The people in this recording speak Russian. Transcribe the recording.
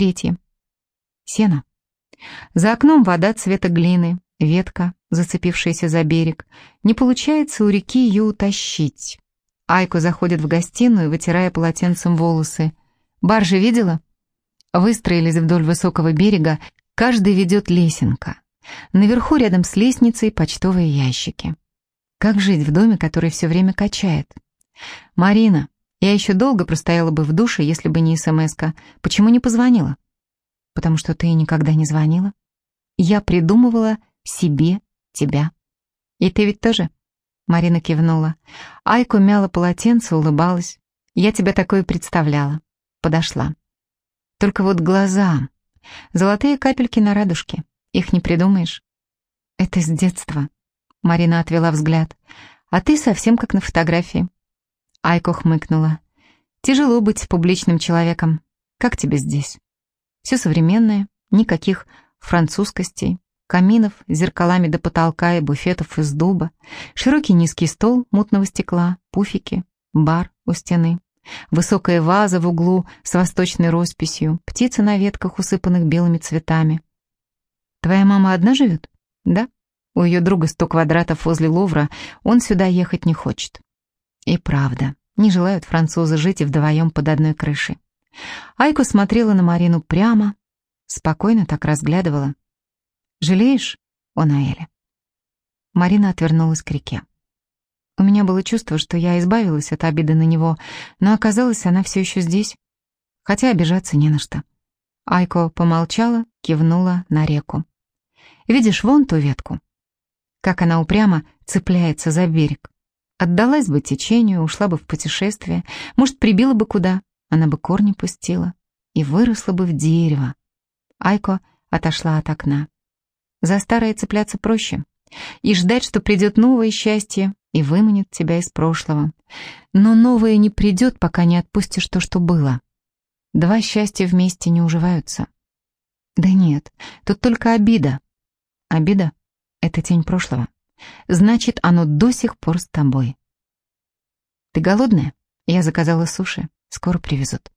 третье. Сено. За окном вода цвета глины, ветка, зацепившаяся за берег. Не получается у реки ее утащить. Айко заходит в гостиную, вытирая полотенцем волосы. «Баржи видела?» Выстроились вдоль высокого берега, каждый ведет лесенка. Наверху рядом с лестницей почтовые ящики. Как жить в доме, который все время качает? «Марина, я еще долго простояла бы в душе, если бы не СМС-ка. Почему не позвонила?» «Потому что ты никогда не звонила. Я придумывала себе тебя. И ты ведь тоже?» Марина кивнула. Айку мяла полотенце, улыбалась. «Я тебя такое представляла». Подошла. Только вот глаза. Золотые капельки на радужке. Их не придумаешь. Это с детства. Марина отвела взгляд. А ты совсем как на фотографии. Айко хмыкнула. Тяжело быть публичным человеком. Как тебе здесь? Все современное, никаких французскостей, каминов зеркалами до потолка и буфетов из дуба, широкий низкий стол мутного стекла, пуфики, бар у стены, высокая ваза в углу с восточной росписью, птицы на ветках, усыпанных белыми цветами. «Твоя мама одна живет?» «Да. У ее друга сто квадратов возле Лувра, он сюда ехать не хочет». И правда, не желают французы жить и вдвоем под одной крышей. Айко смотрела на Марину прямо, спокойно так разглядывала, Жалеешь о Наэле?» Марина отвернулась к реке. У меня было чувство, что я избавилась от обиды на него, но оказалось, она все еще здесь, хотя обижаться не на что. Айко помолчала, кивнула на реку. «Видишь вон ту ветку?» Как она упрямо цепляется за берег. Отдалась бы течению, ушла бы в путешествие, может, прибила бы куда, она бы корни пустила и выросла бы в дерево. Айко отошла от окна. За старое цепляться проще. И ждать, что придет новое счастье и выманит тебя из прошлого. Но новое не придет, пока не отпустишь то, что было. Два счастья вместе не уживаются. Да нет, тут только обида. Обида — это тень прошлого. Значит, оно до сих пор с тобой. Ты голодная? Я заказала суши. Скоро привезут.